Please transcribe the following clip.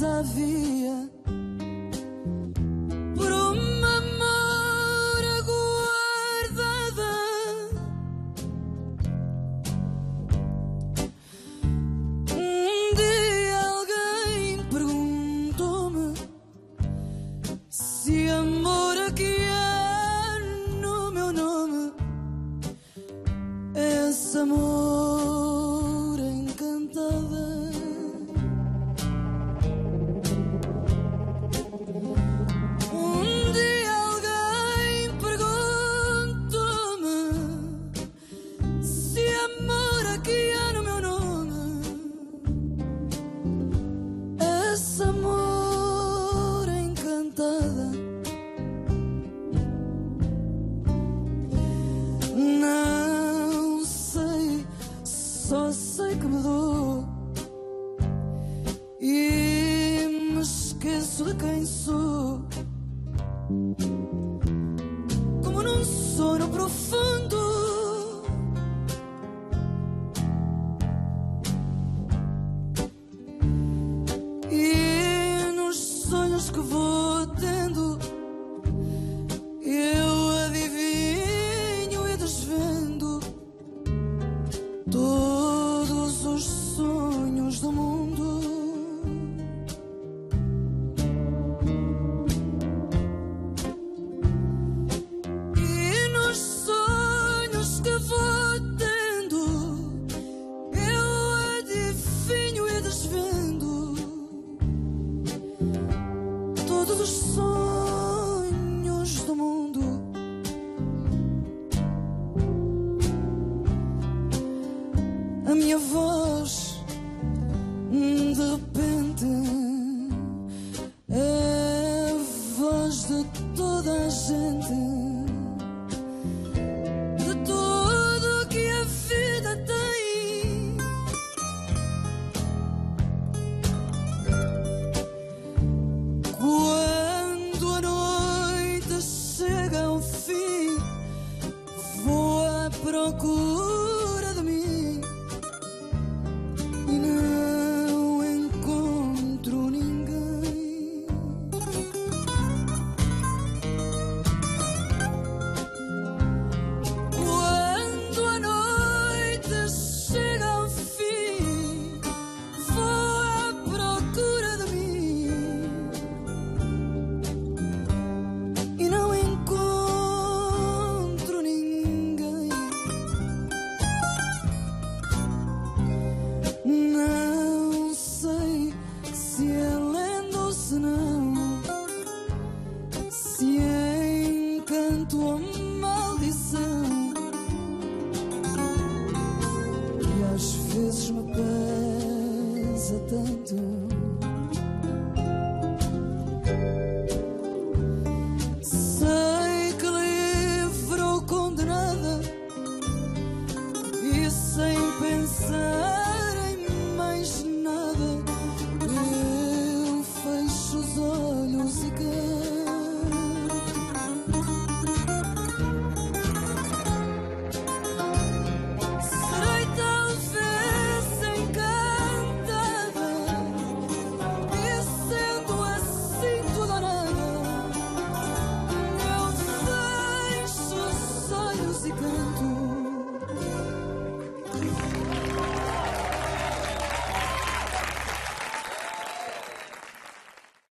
nossa vida. que me dou e me esqueço de quem sou. Como num sono profundo. E nos sonhos que vou tendo. 真的 tua maldição. E às vezes me pesa tanto. Sei que livrou condenada e sem pensar. the.